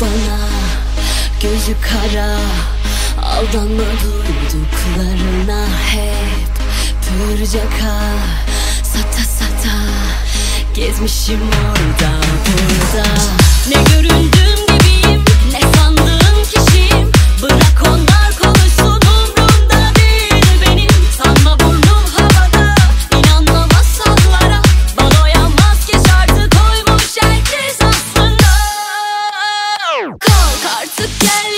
Bana gözü kara Aldanma duyduklarına hep pürcaka Sata sata gezmişim orada burada yeah.